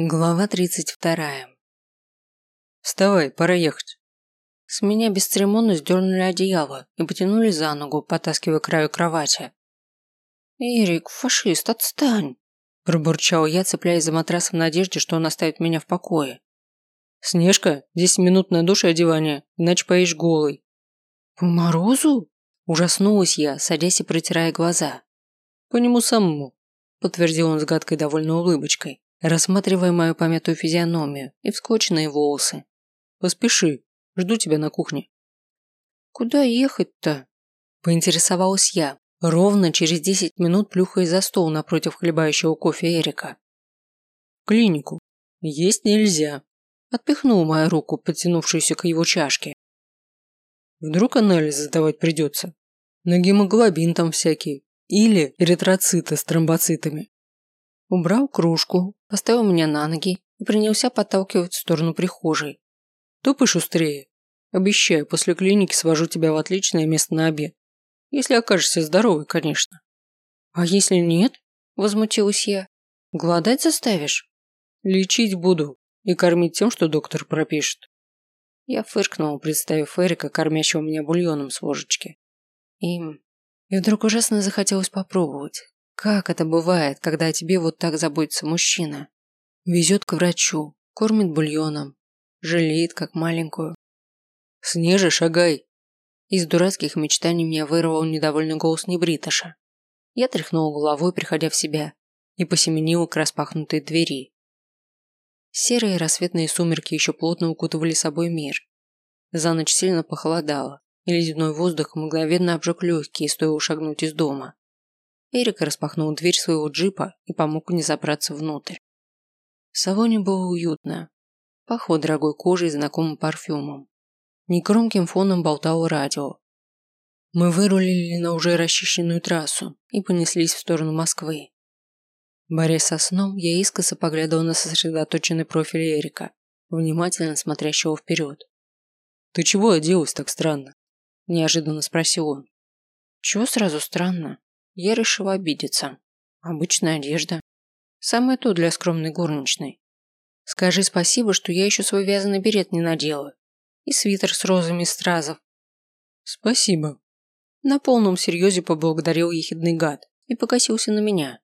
Глава 32. Вставай, пора ехать. С меня бесцеремонно сдернули одеяло и потянули за ногу, потаскивая краю кровати. «Эрик, фашист, отстань!» Пробурчал я, цепляясь за матрас в надежде, что он оставит меня в покое. «Снежка, десять минут на душ и одевание, иначе поешь голый». «По морозу?» Ужаснулась я, садясь и протирая глаза. «По нему самому», подтвердил он с гадкой довольной улыбочкой рассматривая мою помятую физиономию и вскоченные волосы. «Поспеши, жду тебя на кухне». «Куда ехать-то?» – поинтересовалась я, ровно через десять минут плюхая за стол напротив хлебающего кофе Эрика. «В клинику. Есть нельзя», – отпихнул мою руку, подтянувшуюся к его чашке. «Вдруг анализ сдавать придется? На гемоглобин там всякий. Или эритроциты с тромбоцитами. Убрал кружку, поставил меня на ноги и принялся подталкивать в сторону прихожей. Тупы шустрее. Обещаю, после клиники свожу тебя в отличное место на обед. Если окажешься здоровой, конечно. А если нет? Возмутилась я. Голодать заставишь? Лечить буду и кормить тем, что доктор пропишет. Я фыркнула, представив Эрика, кормящего меня бульоном с ложечки. И... И вдруг ужасно захотелось попробовать. Как это бывает, когда о тебе вот так заботится мужчина? Везет к врачу, кормит бульоном, жалеет, как маленькую. «Снежа, шагай!» Из дурацких мечтаний меня вырвал недовольный голос Небритыша. Я тряхнула головой, приходя в себя, и посеменила к распахнутой двери. Серые рассветные сумерки еще плотно укутывали собой мир. За ночь сильно похолодало, и ледяной воздух мгновенно обжег легкие, стоило шагнуть из дома. Эрик распахнул дверь своего джипа и помог мне забраться внутрь. В салоне было уютно. Пахло дорогой кожей и знакомым парфюмом. Негромким фоном болтало радио. Мы вырулили на уже расчищенную трассу и понеслись в сторону Москвы. Борясь со сном, я искоса поглядывал на сосредоточенный профиль Эрика, внимательно смотрящего вперед. «Ты чего оделась так странно?» – неожиданно спросил он. «Чего сразу странно?» Я решила обидеться. Обычная одежда. Самое то для скромной горничной. Скажи спасибо, что я еще свой вязаный берет не надела. И свитер с розами стразов. Спасибо. На полном серьезе поблагодарил ехидный гад и покосился на меня.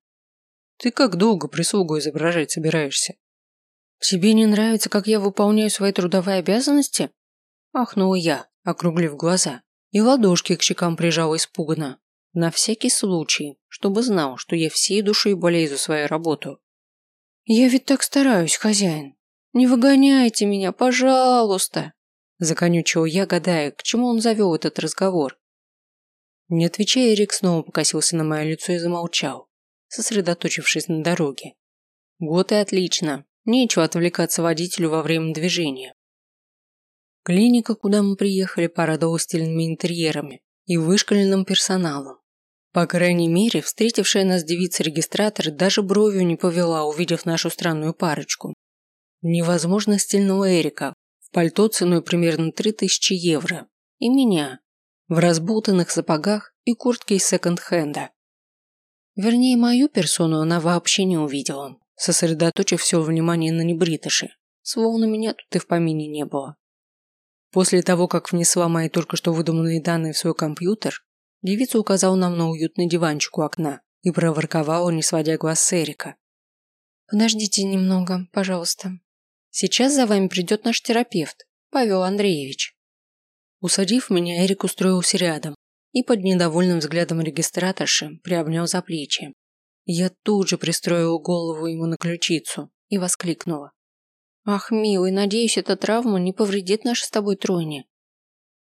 Ты как долго прислугу изображать собираешься? Тебе не нравится, как я выполняю свои трудовые обязанности? Ахнула я, округлив глаза, и ладошки к щекам прижала испуганно. На всякий случай, чтобы знал, что я всей душой болею за свою работу. «Я ведь так стараюсь, хозяин. Не выгоняйте меня, пожалуйста!» Законючил я, гадая, к чему он завел этот разговор. Не отвечая, Эрик снова покосился на мое лицо и замолчал, сосредоточившись на дороге. Вот и отлично. Нечего отвлекаться водителю во время движения. Клиника, куда мы приехали, порадовала стильными интерьерами и вышкаленным персоналом. По крайней мере, встретившая нас девица-регистратор даже бровью не повела, увидев нашу странную парочку. Невозможно стильного Эрика, в пальто ценой примерно 3000 евро, и меня, в разболтанных сапогах и куртке из секонд-хенда. Вернее, мою персону она вообще не увидела, сосредоточив все внимание на небритыше, словно меня тут и в помине не было. После того, как внесла мои только что выдуманные данные в свой компьютер, Девица указала нам на уютный диванчик у окна и проворковала, не сводя глаз с Эрика. «Подождите немного, пожалуйста. Сейчас за вами придет наш терапевт, Павел Андреевич». Усадив меня, Эрик устроился рядом и под недовольным взглядом регистраторши приобнял за плечи. Я тут же пристроила голову ему на ключицу и воскликнула. «Ах, милый, надеюсь, эта травма не повредит нашей с тобой тройне.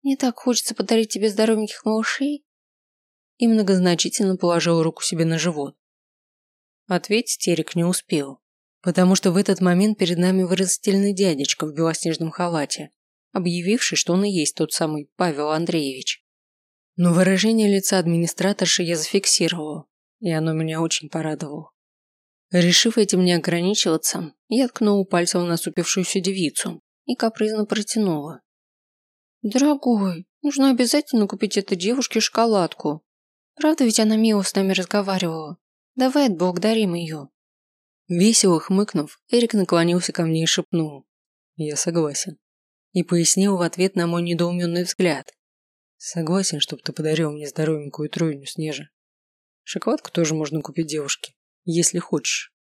Не так хочется подарить тебе здоровеньких малышей, и многозначительно положил руку себе на живот. Ответить Эрик не успел, потому что в этот момент перед нами вырос стильный дядечка в белоснежном халате, объявивший, что он и есть тот самый Павел Андреевич. Но выражение лица администраторши я зафиксировала, и оно меня очень порадовало. Решив этим не ограничиваться, я ткнула пальцем в насупившуюся девицу и капризно протянула. «Дорогой, нужно обязательно купить этой девушке шоколадку. Правда ведь она мило с нами разговаривала? Давай отблагодарим ее. Весело хмыкнув, Эрик наклонился ко мне и шепнул. Я согласен. И пояснил в ответ на мой недоуменный взгляд. Согласен, чтобы ты подарил мне здоровенькую тройню снежа. Шоколадку тоже можно купить девушке, если хочешь.